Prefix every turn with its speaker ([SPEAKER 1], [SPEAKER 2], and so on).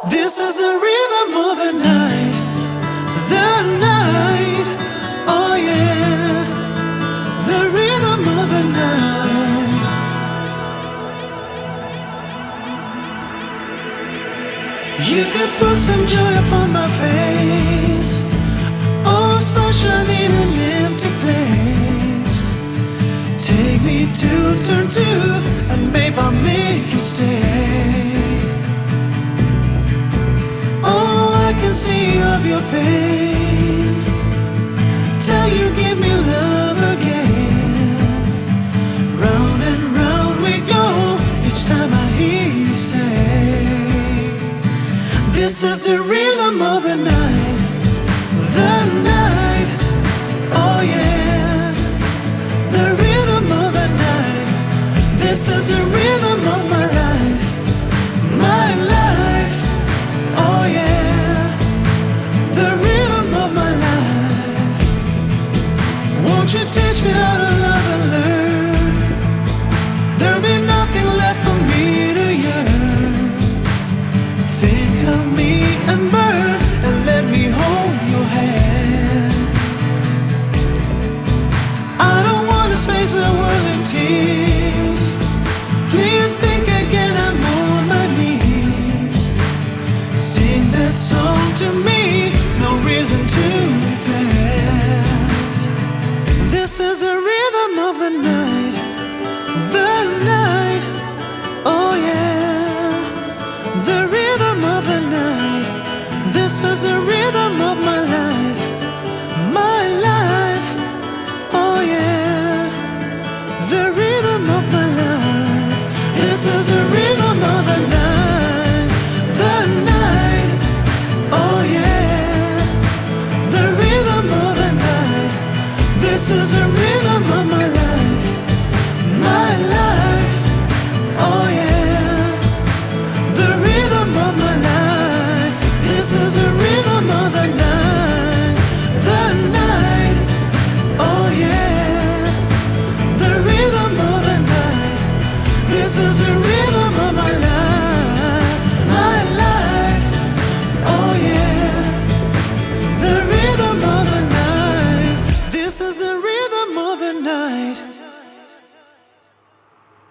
[SPEAKER 1] This is the rhythm of the night, the night. Oh yeah, the rhythm of the night. You could put some joy upon my face. Oh, sunshine in an empty place. Take me to turn two, Till you give me love again. Round and round we go. Each time I hear you say, This is the rhythm Won't you teach me how to love and learn? There'll be nothing left for me to yearn. Think of me and burn, and let me hold your hand. I don't wanna space the world in tears. Please think again, I'm my knees. Sing that song to me, of the night. This is the rhythm of my life, This is a real